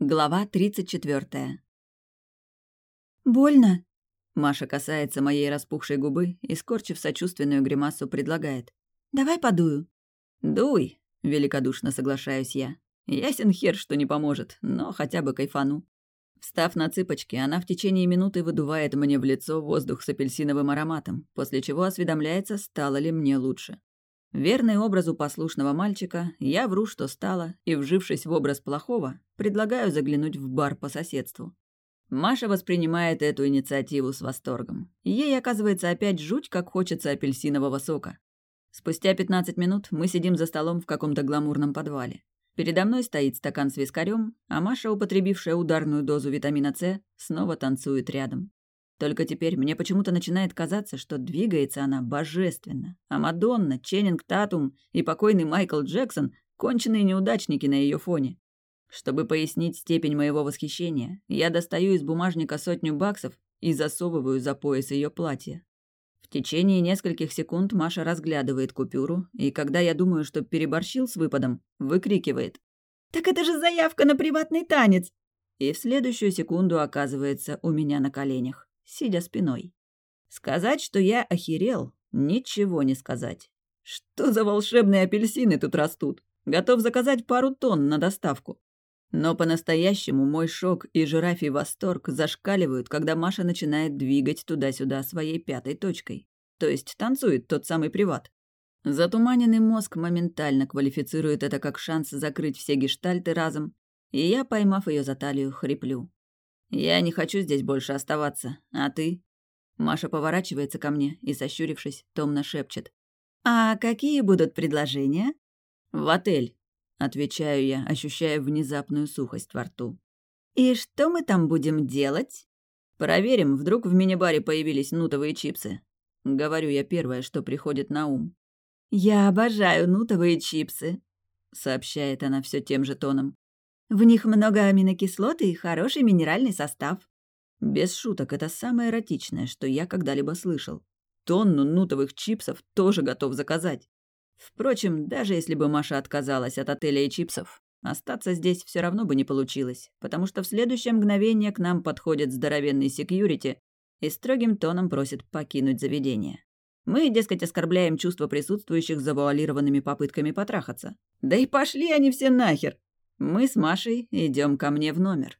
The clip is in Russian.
Глава 34. «Больно?» Маша касается моей распухшей губы и, скорчив сочувственную гримасу, предлагает. «Давай подую». «Дуй», — великодушно соглашаюсь я. Ясен хер, что не поможет, но хотя бы кайфану. Встав на цыпочки, она в течение минуты выдувает мне в лицо воздух с апельсиновым ароматом, после чего осведомляется, стало ли мне лучше. Верный образу послушного мальчика, я вру, что стало, и, вжившись в образ плохого, предлагаю заглянуть в бар по соседству. Маша воспринимает эту инициативу с восторгом. Ей, оказывается, опять жуть, как хочется апельсинового сока. Спустя 15 минут мы сидим за столом в каком-то гламурном подвале. Передо мной стоит стакан с вискарем, а Маша, употребившая ударную дозу витамина С, снова танцует рядом. Только теперь мне почему-то начинает казаться, что двигается она божественно. А Мадонна, Ченнинг Татум и покойный Майкл Джексон — конченые неудачники на ее фоне. Чтобы пояснить степень моего восхищения, я достаю из бумажника сотню баксов и засовываю за пояс ее платья. В течение нескольких секунд Маша разглядывает купюру, и когда я думаю, что переборщил с выпадом, выкрикивает. «Так это же заявка на приватный танец!» И в следующую секунду оказывается у меня на коленях сидя спиной. Сказать, что я охерел, ничего не сказать. Что за волшебные апельсины тут растут? Готов заказать пару тонн на доставку. Но по-настоящему мой шок и жирафий восторг зашкаливают, когда Маша начинает двигать туда-сюда своей пятой точкой. То есть танцует тот самый приват. Затуманенный мозг моментально квалифицирует это как шанс закрыть все гештальты разом, и я, поймав ее за талию, хриплю. «Я не хочу здесь больше оставаться. А ты?» Маша поворачивается ко мне и, сощурившись, томно шепчет. «А какие будут предложения?» «В отель», — отвечаю я, ощущая внезапную сухость во рту. «И что мы там будем делать?» «Проверим, вдруг в мини-баре появились нутовые чипсы». Говорю я первое, что приходит на ум. «Я обожаю нутовые чипсы», — сообщает она все тем же тоном. В них много аминокислот и хороший минеральный состав. Без шуток, это самое эротичное, что я когда-либо слышал. Тонну нутовых чипсов тоже готов заказать. Впрочем, даже если бы Маша отказалась от отеля и чипсов, остаться здесь все равно бы не получилось, потому что в следующее мгновение к нам подходит здоровенный секьюрити и строгим тоном просит покинуть заведение. Мы, дескать, оскорбляем чувства присутствующих завуалированными попытками потрахаться. Да и пошли они все нахер! Мы с Машей идем ко мне в номер.